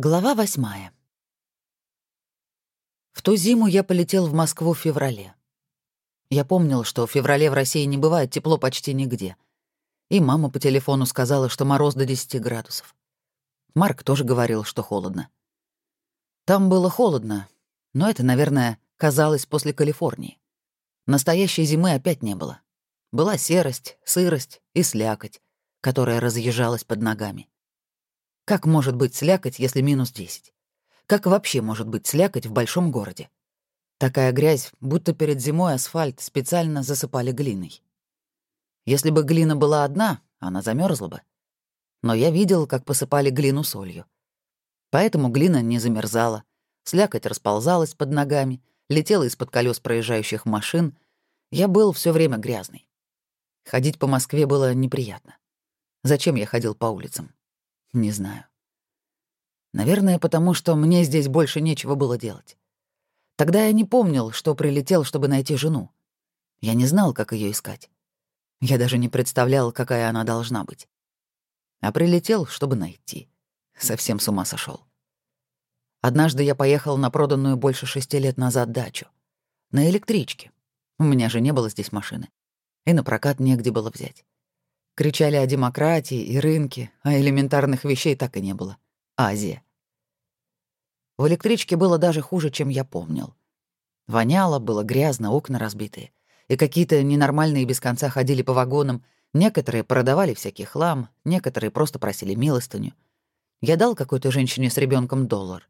Глава восьмая. В ту зиму я полетел в Москву в феврале. Я помнил, что в феврале в России не бывает тепло почти нигде. И мама по телефону сказала, что мороз до 10 градусов. Марк тоже говорил, что холодно. Там было холодно, но это, наверное, казалось после Калифорнии. Настоящей зимы опять не было. Была серость, сырость и слякоть, которая разъезжалась под ногами. Как может быть слякоть, если минус 10? Как вообще может быть слякоть в большом городе? Такая грязь, будто перед зимой асфальт специально засыпали глиной. Если бы глина была одна, она замерзла бы. Но я видел, как посыпали глину солью. Поэтому глина не замерзала, слякоть расползалась под ногами, летела из-под колес проезжающих машин. Я был все время грязный. Ходить по Москве было неприятно. Зачем я ходил по улицам? Не знаю. Наверное, потому что мне здесь больше нечего было делать. Тогда я не помнил, что прилетел, чтобы найти жену. Я не знал, как ее искать. Я даже не представлял, какая она должна быть. А прилетел, чтобы найти. Совсем с ума сошел. Однажды я поехал на проданную больше шести лет назад дачу. На электричке. У меня же не было здесь машины. И на прокат негде было взять. Кричали о демократии и рынке, а элементарных вещей так и не было. Азия. В электричке было даже хуже, чем я помнил. Воняло, было грязно, окна разбитые. И какие-то ненормальные без конца ходили по вагонам. Некоторые продавали всякий хлам, некоторые просто просили милостыню. Я дал какой-то женщине с ребенком доллар.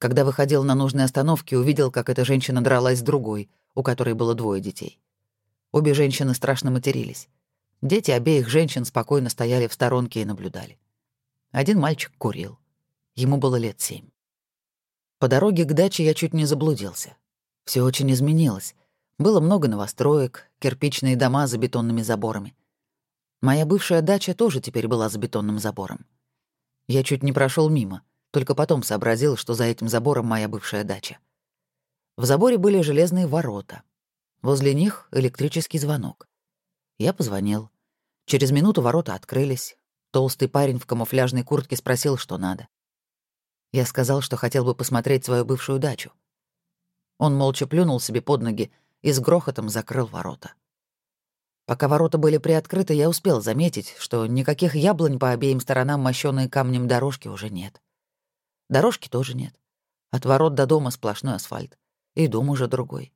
Когда выходил на нужной остановке, увидел, как эта женщина дралась с другой, у которой было двое детей. Обе женщины страшно матерились. Дети обеих женщин спокойно стояли в сторонке и наблюдали. Один мальчик курил. Ему было лет семь. По дороге к даче я чуть не заблудился. Все очень изменилось. Было много новостроек, кирпичные дома за бетонными заборами. Моя бывшая дача тоже теперь была за бетонным забором. Я чуть не прошел мимо, только потом сообразил, что за этим забором моя бывшая дача. В заборе были железные ворота. Возле них электрический звонок. Я позвонил. Через минуту ворота открылись. Толстый парень в камуфляжной куртке спросил, что надо. Я сказал, что хотел бы посмотреть свою бывшую дачу. Он молча плюнул себе под ноги и с грохотом закрыл ворота. Пока ворота были приоткрыты, я успел заметить, что никаких яблонь по обеим сторонам мощёной камнем дорожки уже нет. Дорожки тоже нет. От ворот до дома сплошной асфальт. И дом уже другой.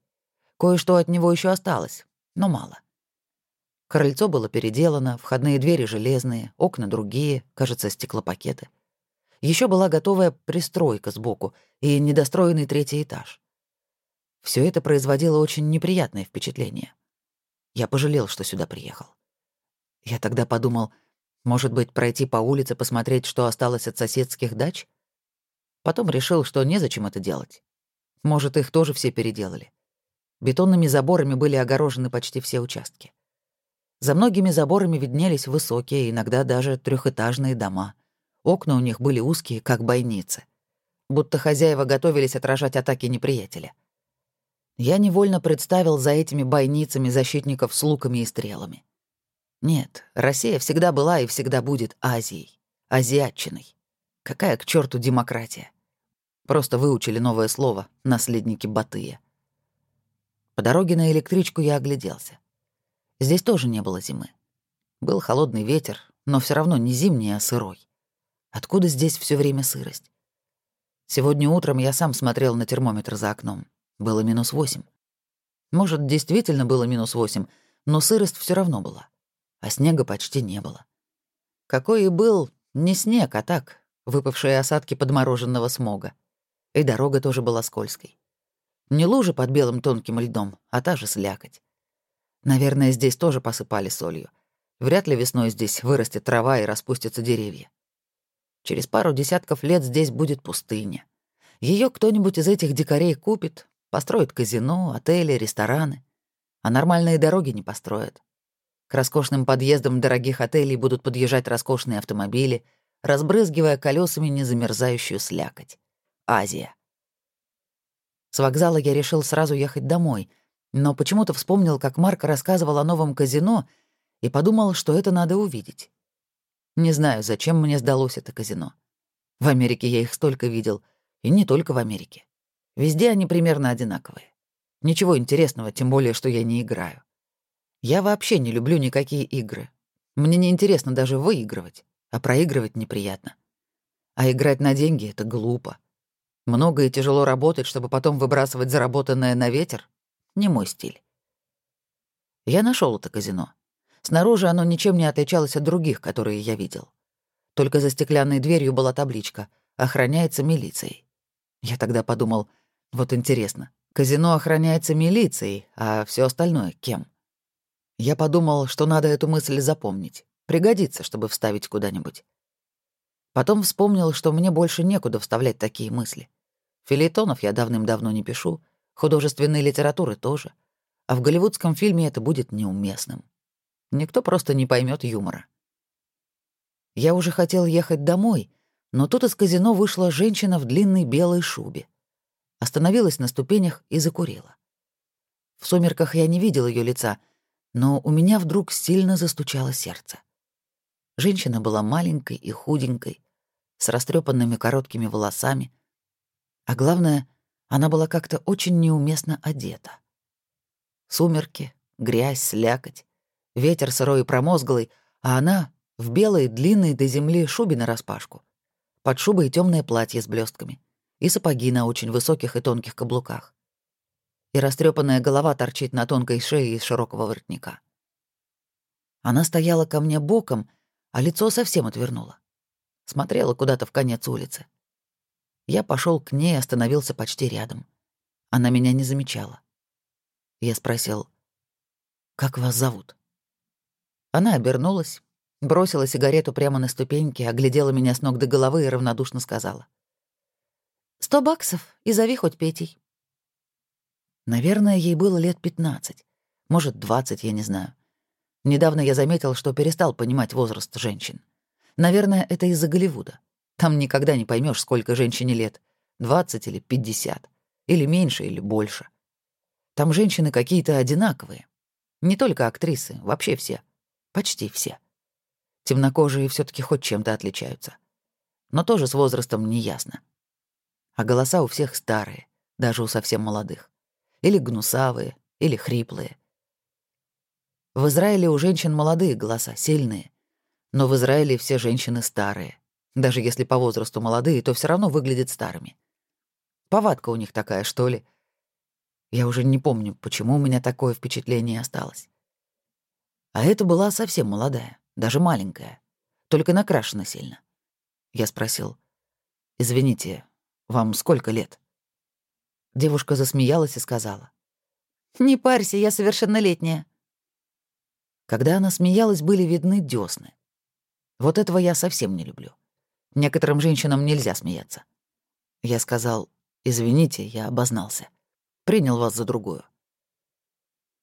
Кое-что от него еще осталось, но мало. Крыльцо было переделано, входные двери железные, окна другие, кажется, стеклопакеты. Еще была готовая пристройка сбоку и недостроенный третий этаж. Все это производило очень неприятное впечатление. Я пожалел, что сюда приехал. Я тогда подумал, может быть, пройти по улице, посмотреть, что осталось от соседских дач? Потом решил, что незачем это делать. Может, их тоже все переделали. Бетонными заборами были огорожены почти все участки. За многими заборами виднелись высокие, иногда даже трехэтажные дома. Окна у них были узкие, как бойницы. Будто хозяева готовились отражать атаки неприятеля. Я невольно представил за этими бойницами защитников с луками и стрелами. Нет, Россия всегда была и всегда будет Азией, азиатчиной. Какая к черту демократия? Просто выучили новое слово «наследники Батыя». По дороге на электричку я огляделся. Здесь тоже не было зимы. Был холодный ветер, но все равно не зимний, а сырой. Откуда здесь все время сырость? Сегодня утром я сам смотрел на термометр за окном. Было минус восемь. Может, действительно было минус восемь, но сырость все равно была. А снега почти не было. Какой и был не снег, а так, выпавшие осадки подмороженного смога. И дорога тоже была скользкой. Не лужа под белым тонким льдом, а та же слякоть. Наверное, здесь тоже посыпали солью. Вряд ли весной здесь вырастет трава и распустятся деревья. Через пару десятков лет здесь будет пустыня. Ее кто-нибудь из этих дикарей купит, построит казино, отели, рестораны. А нормальные дороги не построят. К роскошным подъездам дорогих отелей будут подъезжать роскошные автомобили, разбрызгивая колесами незамерзающую слякоть. Азия. С вокзала я решил сразу ехать домой — но почему-то вспомнил, как Марк рассказывал о новом казино и подумал, что это надо увидеть. Не знаю, зачем мне сдалось это казино. В Америке я их столько видел, и не только в Америке. Везде они примерно одинаковые. Ничего интересного, тем более, что я не играю. Я вообще не люблю никакие игры. Мне не интересно даже выигрывать, а проигрывать неприятно. А играть на деньги — это глупо. Много и тяжело работать, чтобы потом выбрасывать заработанное на ветер — не мой стиль. Я нашел это казино. Снаружи оно ничем не отличалось от других, которые я видел. Только за стеклянной дверью была табличка «Охраняется милицией». Я тогда подумал, вот интересно, казино охраняется милицией, а все остальное кем? Я подумал, что надо эту мысль запомнить. Пригодится, чтобы вставить куда-нибудь. Потом вспомнил, что мне больше некуда вставлять такие мысли. Филитонов я давным-давно не пишу, художественной литературы тоже. А в голливудском фильме это будет неуместным. Никто просто не поймет юмора. Я уже хотел ехать домой, но тут из казино вышла женщина в длинной белой шубе. Остановилась на ступенях и закурила. В сумерках я не видел ее лица, но у меня вдруг сильно застучало сердце. Женщина была маленькой и худенькой, с растрепанными короткими волосами. А главное, она была как-то очень неуместно одета. Сумерки, грязь, слякоть, ветер сырой и промозглый, а она в белой, длинной до земли шубе нараспашку. Под шубой темное платье с блестками и сапоги на очень высоких и тонких каблуках. И растрепанная голова торчит на тонкой шее из широкого воротника. Она стояла ко мне боком, а лицо совсем отвернула. Смотрела куда-то в конец улицы. Я пошел к ней и остановился почти рядом. Она меня не замечала. Я спросил, «Как вас зовут?» Она обернулась, бросила сигарету прямо на ступеньки, оглядела меня с ног до головы и равнодушно сказала. «Сто баксов и зови хоть Петей». Наверное, ей было лет пятнадцать, может, двадцать, я не знаю. Недавно я заметил, что перестал понимать возраст женщин. Наверное, это из-за Голливуда. Там никогда не поймешь, сколько женщине лет. 20 или 50. Или меньше, или больше. Там женщины какие-то одинаковые. Не только актрисы, вообще все. Почти все. Темнокожие все таки хоть чем-то отличаются. Но тоже с возрастом не ясно. А голоса у всех старые, даже у совсем молодых. Или гнусавые, или хриплые. В Израиле у женщин молодые голоса, сильные. Но в Израиле все женщины старые. Даже если по возрасту молодые, то все равно выглядят старыми. Повадка у них такая, что ли. Я уже не помню, почему у меня такое впечатление осталось. А это была совсем молодая, даже маленькая, только накрашена сильно. Я спросил, «Извините, вам сколько лет?» Девушка засмеялась и сказала, «Не парься, я совершеннолетняя». Когда она смеялась, были видны десны. Вот этого я совсем не люблю. Некоторым женщинам нельзя смеяться. Я сказал, извините, я обознался. Принял вас за другую.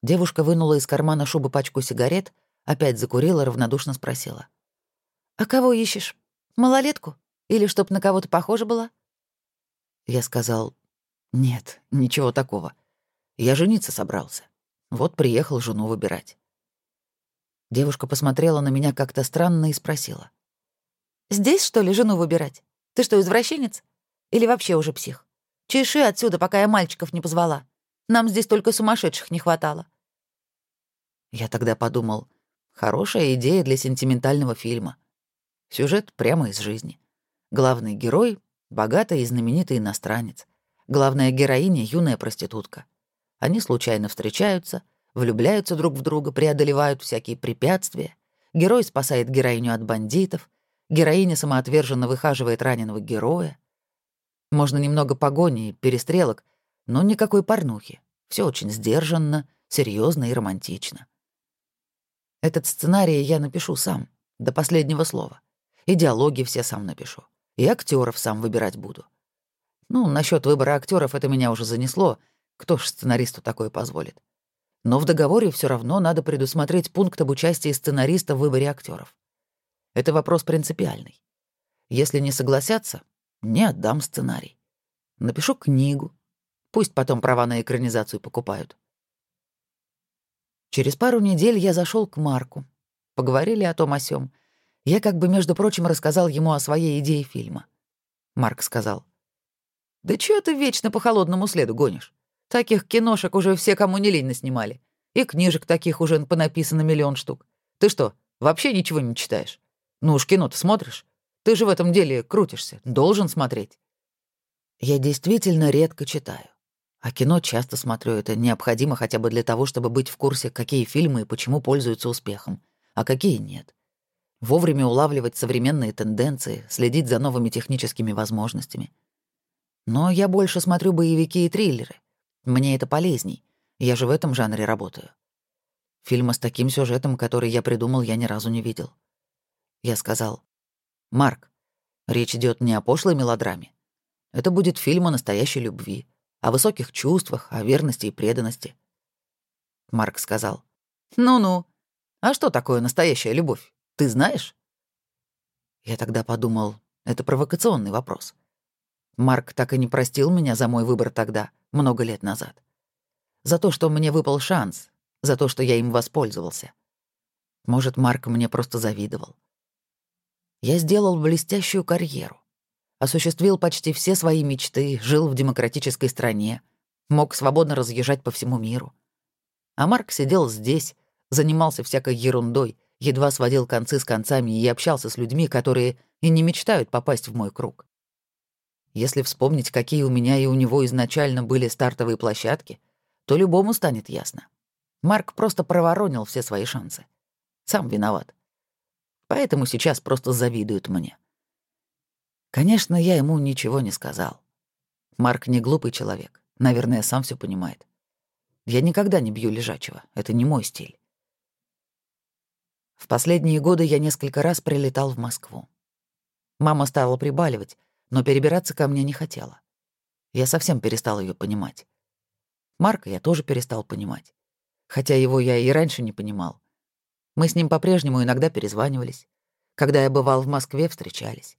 Девушка вынула из кармана шубы пачку сигарет, опять закурила, равнодушно спросила. «А кого ищешь? Малолетку? Или чтоб на кого-то похожа была?» Я сказал, «Нет, ничего такого. Я жениться собрался. Вот приехал жену выбирать». Девушка посмотрела на меня как-то странно и спросила. «Здесь, что ли, жену выбирать? Ты что, извращенец? Или вообще уже псих? Чеши отсюда, пока я мальчиков не позвала. Нам здесь только сумасшедших не хватало». Я тогда подумал, хорошая идея для сентиментального фильма. Сюжет прямо из жизни. Главный герой — богатый и знаменитый иностранец. Главная героиня — юная проститутка. Они случайно встречаются — влюбляются друг в друга, преодолевают всякие препятствия. Герой спасает героиню от бандитов, героиня самоотверженно выхаживает раненого героя. Можно немного погони и перестрелок, но никакой порнухи. Все очень сдержанно, серьезно и романтично. Этот сценарий я напишу сам, до последнего слова. И диалоги все сам напишу. И актеров сам выбирать буду. Ну, насчет выбора актеров это меня уже занесло. Кто ж сценаристу такое позволит? Но в договоре все равно надо предусмотреть пункт об участии сценариста в выборе актеров. Это вопрос принципиальный. Если не согласятся, не отдам сценарий. Напишу книгу. Пусть потом права на экранизацию покупают. Через пару недель я зашел к Марку. Поговорили о том о сём. Я как бы, между прочим, рассказал ему о своей идее фильма. Марк сказал. «Да чё ты вечно по холодному следу гонишь? Таких киношек уже все, кому не лень, снимали. И книжек таких уже понаписано миллион штук. Ты что, вообще ничего не читаешь? Ну уж кино-то смотришь. Ты же в этом деле крутишься, должен смотреть. Я действительно редко читаю. А кино часто смотрю, это необходимо хотя бы для того, чтобы быть в курсе, какие фильмы и почему пользуются успехом, а какие нет. Вовремя улавливать современные тенденции, следить за новыми техническими возможностями. Но я больше смотрю боевики и триллеры. Мне это полезней. Я же в этом жанре работаю. Фильма с таким сюжетом, который я придумал, я ни разу не видел. Я сказал, «Марк, речь идет не о пошлой мелодраме. Это будет фильм о настоящей любви, о высоких чувствах, о верности и преданности». Марк сказал, «Ну-ну, а что такое настоящая любовь? Ты знаешь?» Я тогда подумал, это провокационный вопрос. Марк так и не простил меня за мой выбор тогда, много лет назад. За то, что мне выпал шанс, за то, что я им воспользовался. Может, Марк мне просто завидовал. Я сделал блестящую карьеру. Осуществил почти все свои мечты, жил в демократической стране, мог свободно разъезжать по всему миру. А Марк сидел здесь, занимался всякой ерундой, едва сводил концы с концами и общался с людьми, которые и не мечтают попасть в мой круг. Если вспомнить, какие у меня и у него изначально были стартовые площадки, то любому станет ясно. Марк просто проворонил все свои шансы. Сам виноват. Поэтому сейчас просто завидуют мне. Конечно, я ему ничего не сказал. Марк не глупый человек. Наверное, сам все понимает. Я никогда не бью лежачего. Это не мой стиль. В последние годы я несколько раз прилетал в Москву. Мама стала прибаливать, но перебираться ко мне не хотела. Я совсем перестал ее понимать. Марка я тоже перестал понимать. Хотя его я и раньше не понимал. Мы с ним по-прежнему иногда перезванивались. Когда я бывал в Москве, встречались.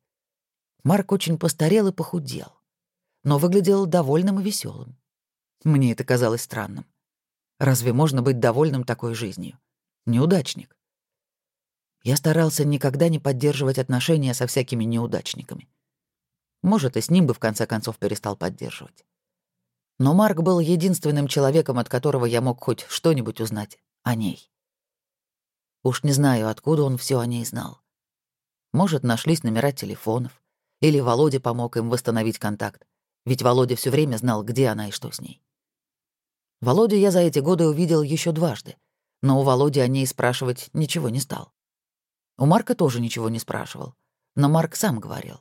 Марк очень постарел и похудел, но выглядел довольным и веселым. Мне это казалось странным. Разве можно быть довольным такой жизнью? Неудачник. Я старался никогда не поддерживать отношения со всякими неудачниками. Может, и с ним бы в конце концов перестал поддерживать. Но Марк был единственным человеком, от которого я мог хоть что-нибудь узнать о ней. Уж не знаю, откуда он все о ней знал. Может, нашлись номера телефонов, или Володя помог им восстановить контакт, ведь Володя все время знал, где она и что с ней. Володю я за эти годы увидел еще дважды, но у Володи о ней спрашивать ничего не стал. У Марка тоже ничего не спрашивал, но Марк сам говорил.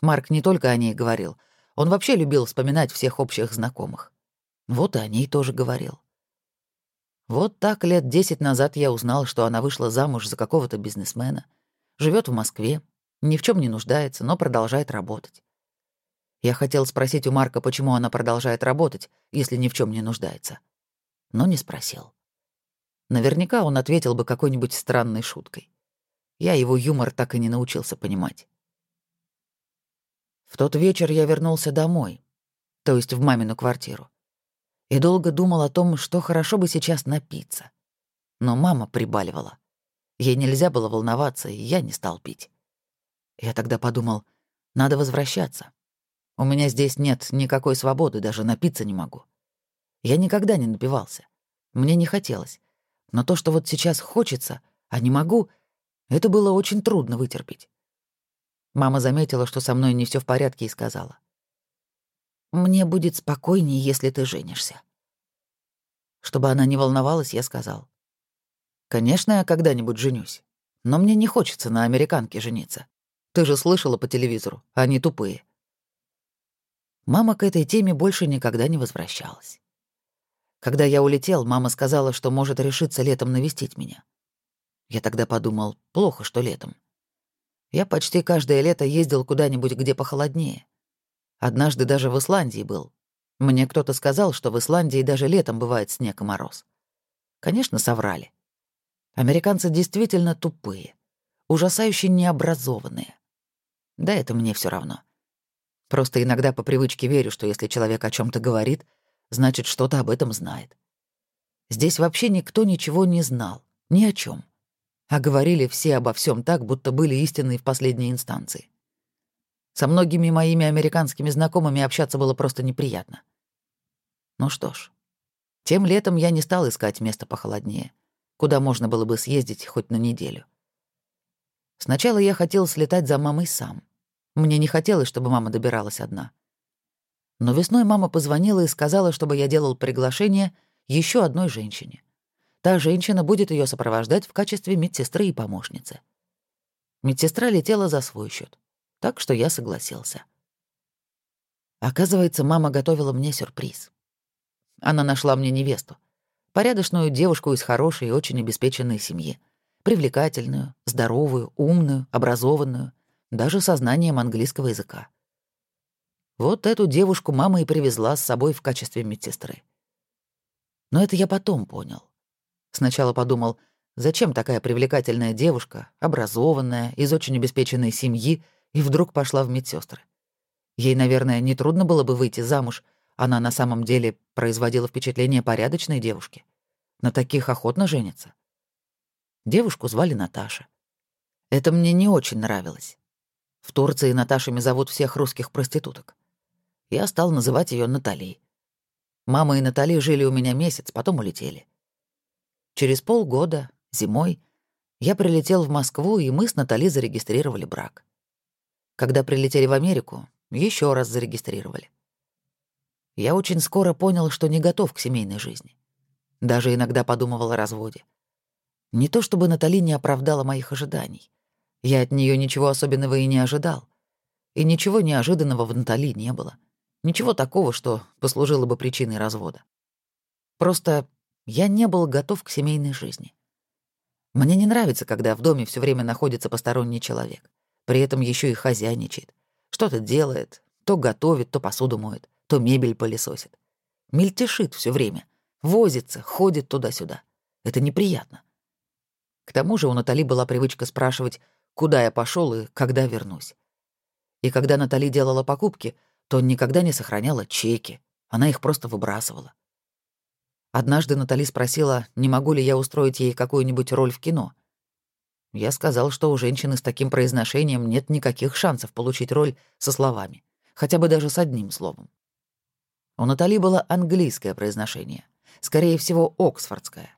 Марк не только о ней говорил, он вообще любил вспоминать всех общих знакомых. Вот и о ней тоже говорил. Вот так лет десять назад я узнал, что она вышла замуж за какого-то бизнесмена, живет в Москве, ни в чем не нуждается, но продолжает работать. Я хотел спросить у Марка, почему она продолжает работать, если ни в чем не нуждается. Но не спросил. Наверняка он ответил бы какой-нибудь странной шуткой. Я его юмор так и не научился понимать. В тот вечер я вернулся домой, то есть в мамину квартиру и долго думал о том, что хорошо бы сейчас напиться. Но мама прибаливала. Ей нельзя было волноваться, и я не стал пить. Я тогда подумал, надо возвращаться. У меня здесь нет никакой свободы, даже напиться не могу. Я никогда не напивался. Мне не хотелось. Но то, что вот сейчас хочется, а не могу, это было очень трудно вытерпеть. Мама заметила, что со мной не все в порядке, и сказала. Мне будет спокойнее, если ты женишься. Чтобы она не волновалась, я сказал. Конечно, я когда-нибудь женюсь. Но мне не хочется на американке жениться. Ты же слышала по телевизору, они тупые. Мама к этой теме больше никогда не возвращалась. Когда я улетел, мама сказала, что может решиться летом навестить меня. Я тогда подумал, плохо, что летом. Я почти каждое лето ездил куда-нибудь, где похолоднее. Однажды даже в Исландии был. Мне кто-то сказал, что в Исландии даже летом бывает снег и мороз. Конечно, соврали. Американцы действительно тупые, ужасающе необразованные. Да это мне все равно. Просто иногда по привычке верю, что если человек о чем то говорит, значит, что-то об этом знает. Здесь вообще никто ничего не знал, ни о чем, А говорили все обо всем так, будто были истинные в последней инстанции. Со многими моими американскими знакомыми общаться было просто неприятно. Ну что ж, тем летом я не стал искать место похолоднее, куда можно было бы съездить хоть на неделю. Сначала я хотел слетать за мамой сам. Мне не хотелось, чтобы мама добиралась одна. Но весной мама позвонила и сказала, чтобы я делал приглашение еще одной женщине. Та женщина будет ее сопровождать в качестве медсестры и помощницы. Медсестра летела за свой счет, так что я согласился. Оказывается, мама готовила мне сюрприз. Она нашла мне невесту, порядочную девушку из хорошей и очень обеспеченной семьи, привлекательную, здоровую, умную, образованную, даже со знанием английского языка. Вот эту девушку мама и привезла с собой в качестве медсестры. Но это я потом понял. Сначала подумал, зачем такая привлекательная девушка, образованная, из очень обеспеченной семьи, и вдруг пошла в медсестры. Ей, наверное, нетрудно было бы выйти замуж, она на самом деле производила впечатление порядочной девушки. На таких охотно женятся. Девушку звали Наташа. Это мне не очень нравилось. В Турции Наташами зовут всех русских проституток. Я стал называть ее Натали. Мама и Натали жили у меня месяц, потом улетели. Через полгода, зимой, я прилетел в Москву, и мы с Натали зарегистрировали брак. Когда прилетели в Америку, еще раз зарегистрировали. Я очень скоро понял, что не готов к семейной жизни. Даже иногда подумывал о разводе. Не то чтобы Натали не оправдала моих ожиданий. Я от нее ничего особенного и не ожидал. И ничего неожиданного в Натали не было. Ничего такого, что послужило бы причиной развода. Просто я не был готов к семейной жизни. Мне не нравится, когда в доме все время находится посторонний человек. При этом еще и хозяйничает. Что-то делает, то готовит, то посуду моет, то мебель пылесосит. Мельтешит все время, возится, ходит туда-сюда. Это неприятно. К тому же у Натали была привычка спрашивать, куда я пошел и когда вернусь. И когда Натали делала покупки, то никогда не сохраняла чеки, она их просто выбрасывала. Однажды Натали спросила, не могу ли я устроить ей какую-нибудь роль в кино. Я сказал, что у женщины с таким произношением нет никаких шансов получить роль со словами, хотя бы даже с одним словом. У Натали было английское произношение, скорее всего, оксфордское.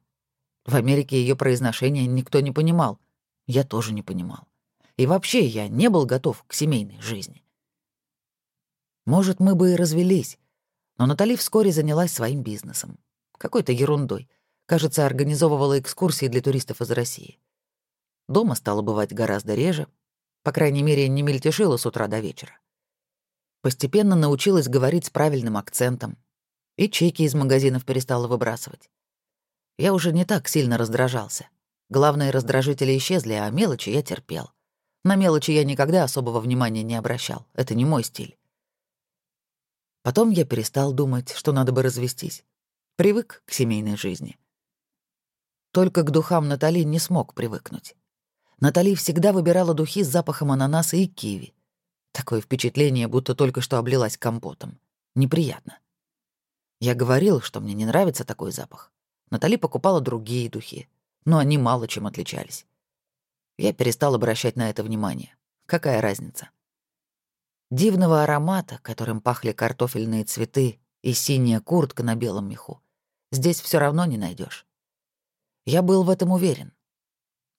В Америке ее произношение никто не понимал, я тоже не понимал. И вообще я не был готов к семейной жизни. Может, мы бы и развелись, но Натали вскоре занялась своим бизнесом. Какой-то ерундой. Кажется, организовывала экскурсии для туристов из России. Дома стала бывать гораздо реже. По крайней мере, не мельтешила с утра до вечера. Постепенно научилась говорить с правильным акцентом. И чеки из магазинов перестала выбрасывать. Я уже не так сильно раздражался. Главные раздражители исчезли, а мелочи я терпел. На мелочи я никогда особого внимания не обращал. Это не мой стиль. Потом я перестал думать, что надо бы развестись. Привык к семейной жизни. Только к духам Натали не смог привыкнуть. Натали всегда выбирала духи с запахом ананаса и киви. Такое впечатление, будто только что облилась компотом. Неприятно. Я говорил, что мне не нравится такой запах. Натали покупала другие духи, но они мало чем отличались. Я перестал обращать на это внимание. Какая разница? Дивного аромата, которым пахли картофельные цветы и синяя куртка на белом меху, здесь все равно не найдешь. Я был в этом уверен.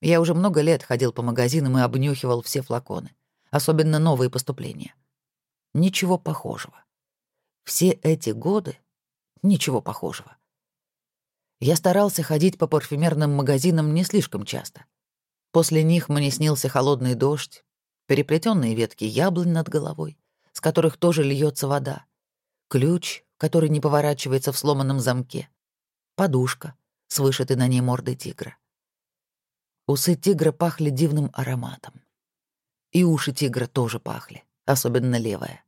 Я уже много лет ходил по магазинам и обнюхивал все флаконы, особенно новые поступления. Ничего похожего. Все эти годы ничего похожего. Я старался ходить по парфюмерным магазинам не слишком часто. После них мне снился холодный дождь, переплетенные ветки яблонь над головой, с которых тоже льется вода, ключ, который не поворачивается в сломанном замке, подушка с вышитой на ней мордой тигра. Усы тигра пахли дивным ароматом. И уши тигра тоже пахли, особенно левая.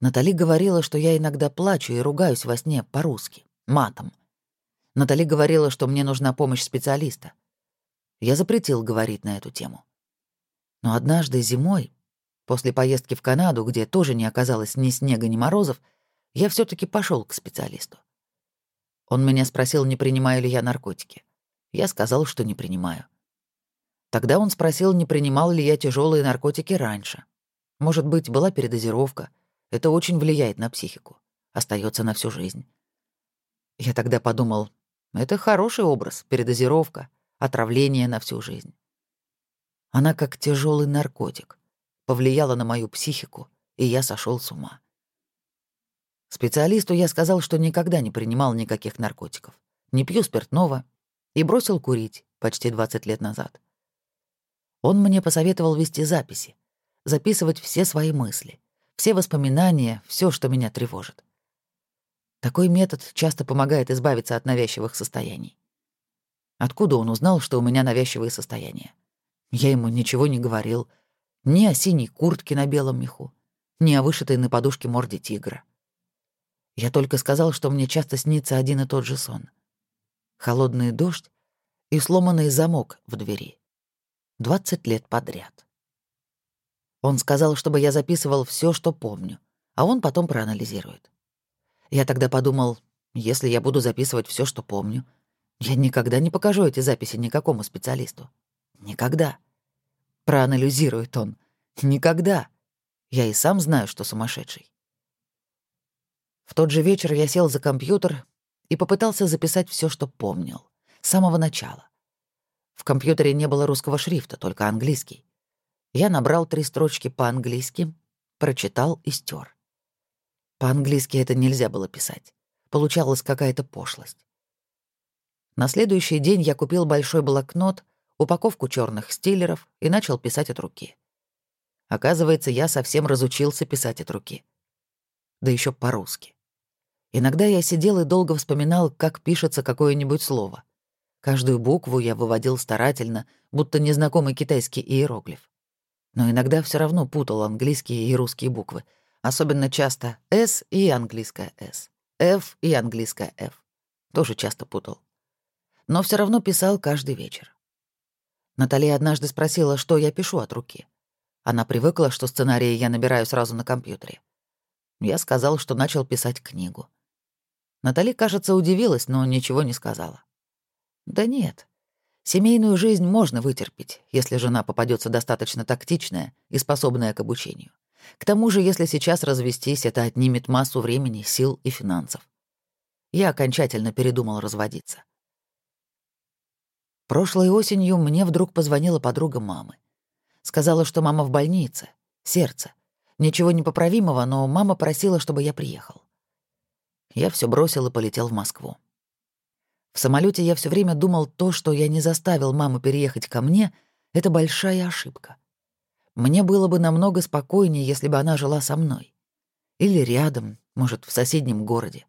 Натали говорила, что я иногда плачу и ругаюсь во сне по-русски, матом. Натали говорила, что мне нужна помощь специалиста. Я запретил говорить на эту тему. Но однажды зимой, после поездки в Канаду, где тоже не оказалось ни снега, ни морозов, я все таки пошел к специалисту. Он меня спросил, не принимаю ли я наркотики. Я сказал, что не принимаю. Тогда он спросил, не принимал ли я тяжелые наркотики раньше. Может быть, была передозировка. Это очень влияет на психику. Остается на всю жизнь. Я тогда подумал, это хороший образ, передозировка, отравление на всю жизнь. Она как тяжелый наркотик. Повлияла на мою психику, и я сошел с ума. Специалисту я сказал, что никогда не принимал никаких наркотиков. Не пью спиртного и бросил курить почти 20 лет назад. Он мне посоветовал вести записи, записывать все свои мысли, все воспоминания, все, что меня тревожит. Такой метод часто помогает избавиться от навязчивых состояний. Откуда он узнал, что у меня навязчивые состояния? Я ему ничего не говорил. Ни о синей куртке на белом меху, ни о вышитой на подушке морде тигра. Я только сказал, что мне часто снится один и тот же сон. Холодный дождь и сломанный замок в двери. 20 лет подряд. Он сказал, чтобы я записывал все, что помню, а он потом проанализирует. Я тогда подумал, если я буду записывать все, что помню, я никогда не покажу эти записи никакому специалисту. Никогда. Проанализирует он. Никогда. Я и сам знаю, что сумасшедший. В тот же вечер я сел за компьютер и попытался записать все, что помнил. С самого начала. В компьютере не было русского шрифта, только английский. Я набрал три строчки по-английски, прочитал и стер. По-английски это нельзя было писать. Получалась какая-то пошлость. На следующий день я купил большой блокнот, упаковку черных стилеров и начал писать от руки. Оказывается, я совсем разучился писать от руки. Да еще по-русски. Иногда я сидел и долго вспоминал, как пишется какое-нибудь слово — Каждую букву я выводил старательно, будто незнакомый китайский иероглиф. Но иногда все равно путал английские и русские буквы, особенно часто «С» и английская «С», «Ф» и английская «Ф». Тоже часто путал. Но все равно писал каждый вечер. Наталья однажды спросила, что я пишу от руки. Она привыкла, что сценарии я набираю сразу на компьютере. Я сказал, что начал писать книгу. Натали, кажется, удивилась, но ничего не сказала. Да нет. Семейную жизнь можно вытерпеть, если жена попадется достаточно тактичная и способная к обучению. К тому же, если сейчас развестись, это отнимет массу времени, сил и финансов. Я окончательно передумал разводиться. Прошлой осенью мне вдруг позвонила подруга мамы. Сказала, что мама в больнице, сердце. Ничего непоправимого, но мама просила, чтобы я приехал. Я все бросил и полетел в Москву. В самолете я все время думал, то, что я не заставил маму переехать ко мне, это большая ошибка. Мне было бы намного спокойнее, если бы она жила со мной. Или рядом, может, в соседнем городе.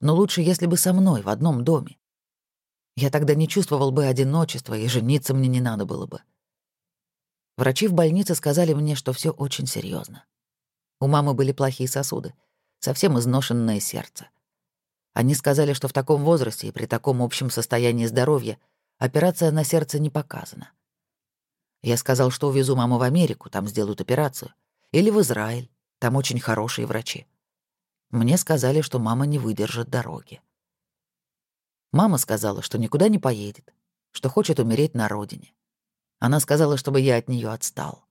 Но лучше, если бы со мной, в одном доме. Я тогда не чувствовал бы одиночества, и жениться мне не надо было бы. Врачи в больнице сказали мне, что все очень серьезно. У мамы были плохие сосуды, совсем изношенное сердце. Они сказали, что в таком возрасте и при таком общем состоянии здоровья операция на сердце не показана. Я сказал, что увезу маму в Америку, там сделают операцию. Или в Израиль, там очень хорошие врачи. Мне сказали, что мама не выдержит дороги. Мама сказала, что никуда не поедет, что хочет умереть на родине. Она сказала, чтобы я от нее отстал.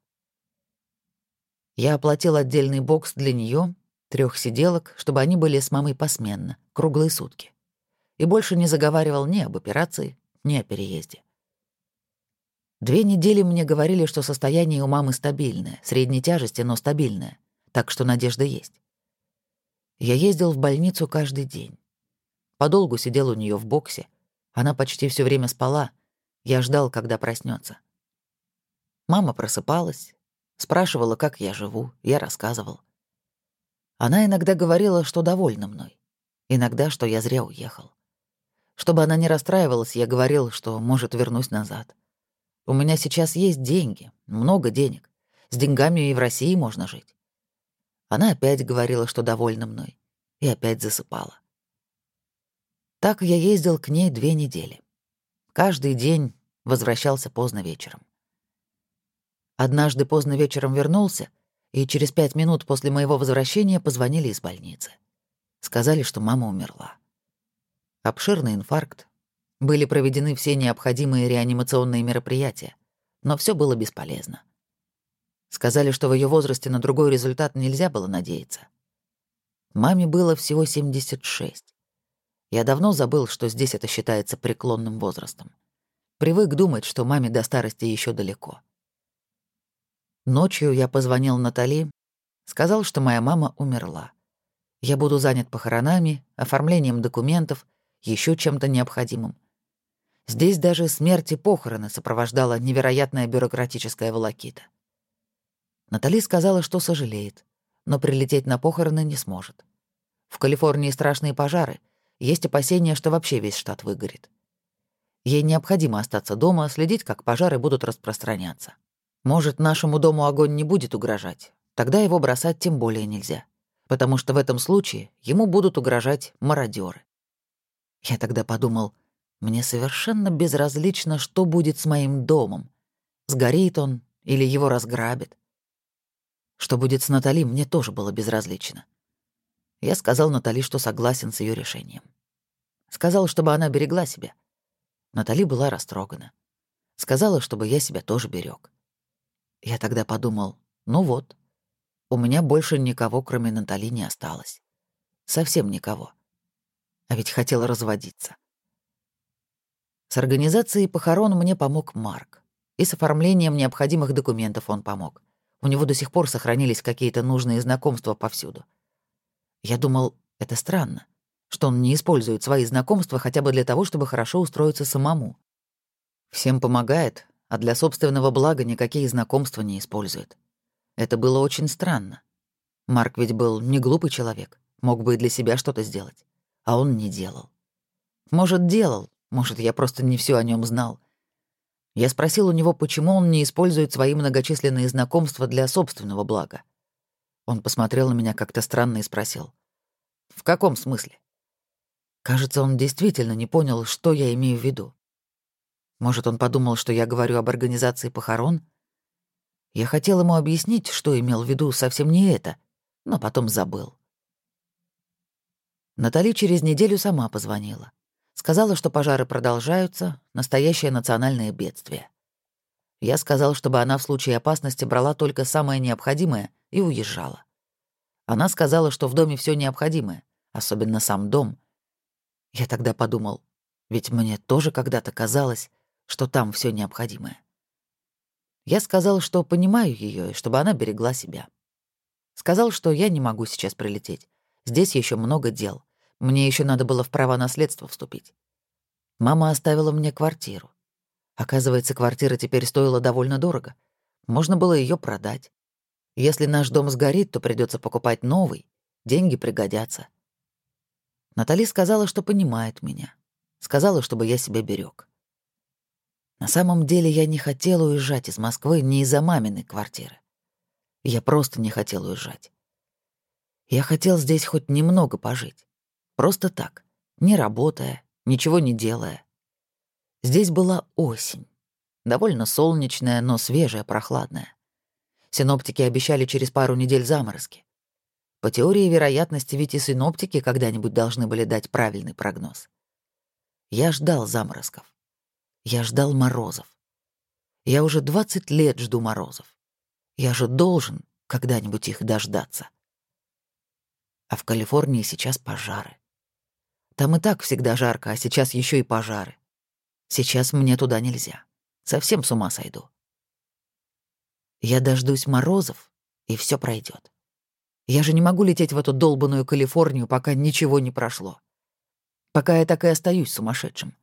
Я оплатил отдельный бокс для нее трех сиделок, чтобы они были с мамой посменно, круглые сутки. И больше не заговаривал ни об операции, ни о переезде. Две недели мне говорили, что состояние у мамы стабильное, средней тяжести, но стабильное, так что надежда есть. Я ездил в больницу каждый день. Подолгу сидел у нее в боксе. Она почти все время спала. Я ждал, когда проснется. Мама просыпалась, спрашивала, как я живу, я рассказывал. Она иногда говорила, что довольна мной. Иногда, что я зря уехал. Чтобы она не расстраивалась, я говорил, что, может, вернусь назад. У меня сейчас есть деньги, много денег. С деньгами и в России можно жить. Она опять говорила, что довольна мной, и опять засыпала. Так я ездил к ней две недели. Каждый день возвращался поздно вечером. Однажды поздно вечером вернулся — и через пять минут после моего возвращения позвонили из больницы. Сказали, что мама умерла. Обширный инфаркт. Были проведены все необходимые реанимационные мероприятия, но все было бесполезно. Сказали, что в ее возрасте на другой результат нельзя было надеяться. Маме было всего 76. Я давно забыл, что здесь это считается преклонным возрастом. Привык думать, что маме до старости еще далеко. Ночью я позвонил Натали, сказал, что моя мама умерла. Я буду занят похоронами, оформлением документов, еще чем-то необходимым. Здесь даже смерть и похороны сопровождала невероятная бюрократическая волокита. Натали сказала, что сожалеет, но прилететь на похороны не сможет. В Калифорнии страшные пожары, есть опасения, что вообще весь штат выгорит. Ей необходимо остаться дома, следить, как пожары будут распространяться. Может, нашему дому огонь не будет угрожать, тогда его бросать тем более нельзя, потому что в этом случае ему будут угрожать мародеры. Я тогда подумал — мне совершенно безразлично, что будет с моим домом. Сгорит он или его разграбят. Что будет с Натали, мне тоже было безразлично. Я сказал Натали, что согласен с ее решением. Сказал, чтобы она берегла себя. Натали была растрогана. Сказала, чтобы я себя тоже берег. Я тогда подумал, ну вот, у меня больше никого, кроме Натали, не осталось. Совсем никого. А ведь хотела разводиться. С организацией похорон мне помог Марк. И с оформлением необходимых документов он помог. У него до сих пор сохранились какие-то нужные знакомства повсюду. Я думал, это странно, что он не использует свои знакомства хотя бы для того, чтобы хорошо устроиться самому. Всем помогает, а для собственного блага никакие знакомства не использует. Это было очень странно. Марк ведь был не глупый человек, мог бы и для себя что-то сделать, а он не делал. Может, делал, может, я просто не все о нем знал. Я спросил у него, почему он не использует свои многочисленные знакомства для собственного блага. Он посмотрел на меня как-то странно и спросил. «В каком смысле?» Кажется, он действительно не понял, что я имею в виду. Может, он подумал, что я говорю об организации похорон? Я хотел ему объяснить, что имел в виду совсем не это, но потом забыл. Натали через неделю сама позвонила. Сказала, что пожары продолжаются, настоящее национальное бедствие. Я сказал, чтобы она в случае опасности брала только самое необходимое и уезжала. Она сказала, что в доме все необходимое, особенно сам дом. Я тогда подумал, ведь мне тоже когда-то казалось, что там все необходимое. Я сказал, что понимаю ее и чтобы она берегла себя. Сказал, что я не могу сейчас прилететь. Здесь еще много дел. Мне еще надо было в право наследства вступить. Мама оставила мне квартиру. Оказывается, квартира теперь стоила довольно дорого. Можно было ее продать. Если наш дом сгорит, то придется покупать новый. Деньги пригодятся. Натали сказала, что понимает меня. Сказала, чтобы я себя берег. На самом деле я не хотел уезжать из Москвы не из-за маминой квартиры. Я просто не хотел уезжать. Я хотел здесь хоть немного пожить. Просто так, не работая, ничего не делая. Здесь была осень. Довольно солнечная, но свежая, прохладная. Синоптики обещали через пару недель заморозки. По теории вероятности ведь и синоптики когда-нибудь должны были дать правильный прогноз. Я ждал заморозков. Я ждал морозов. Я уже 20 лет жду морозов. Я же должен когда-нибудь их дождаться. А в Калифорнии сейчас пожары. Там и так всегда жарко, а сейчас еще и пожары. Сейчас мне туда нельзя. Совсем с ума сойду. Я дождусь морозов, и все пройдет. Я же не могу лететь в эту долбанную Калифорнию, пока ничего не прошло. Пока я так и остаюсь сумасшедшим.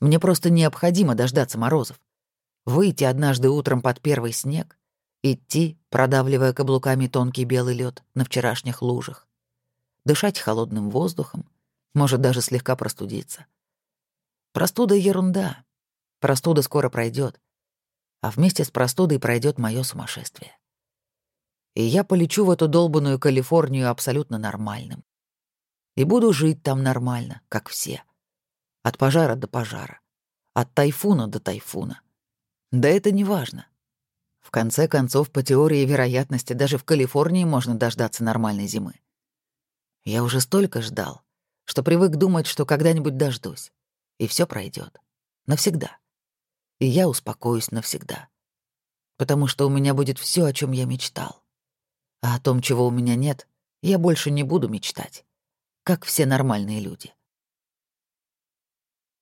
Мне просто необходимо дождаться морозов. Выйти однажды утром под первый снег, идти, продавливая каблуками тонкий белый лед на вчерашних лужах, дышать холодным воздухом, может даже слегка простудиться. Простуда — ерунда. Простуда скоро пройдет, а вместе с простудой пройдет мое сумасшествие. И я полечу в эту долбанную Калифорнию абсолютно нормальным. И буду жить там нормально, как все. От пожара до пожара. От тайфуна до тайфуна. Да это не важно. В конце концов, по теории вероятности, даже в Калифорнии можно дождаться нормальной зимы. Я уже столько ждал, что привык думать, что когда-нибудь дождусь, и все пройдет Навсегда. И я успокоюсь навсегда. потому что у меня будет все, о чем я мечтал. А о том, чего у меня нет, я больше не буду мечтать, как все нормальные люди.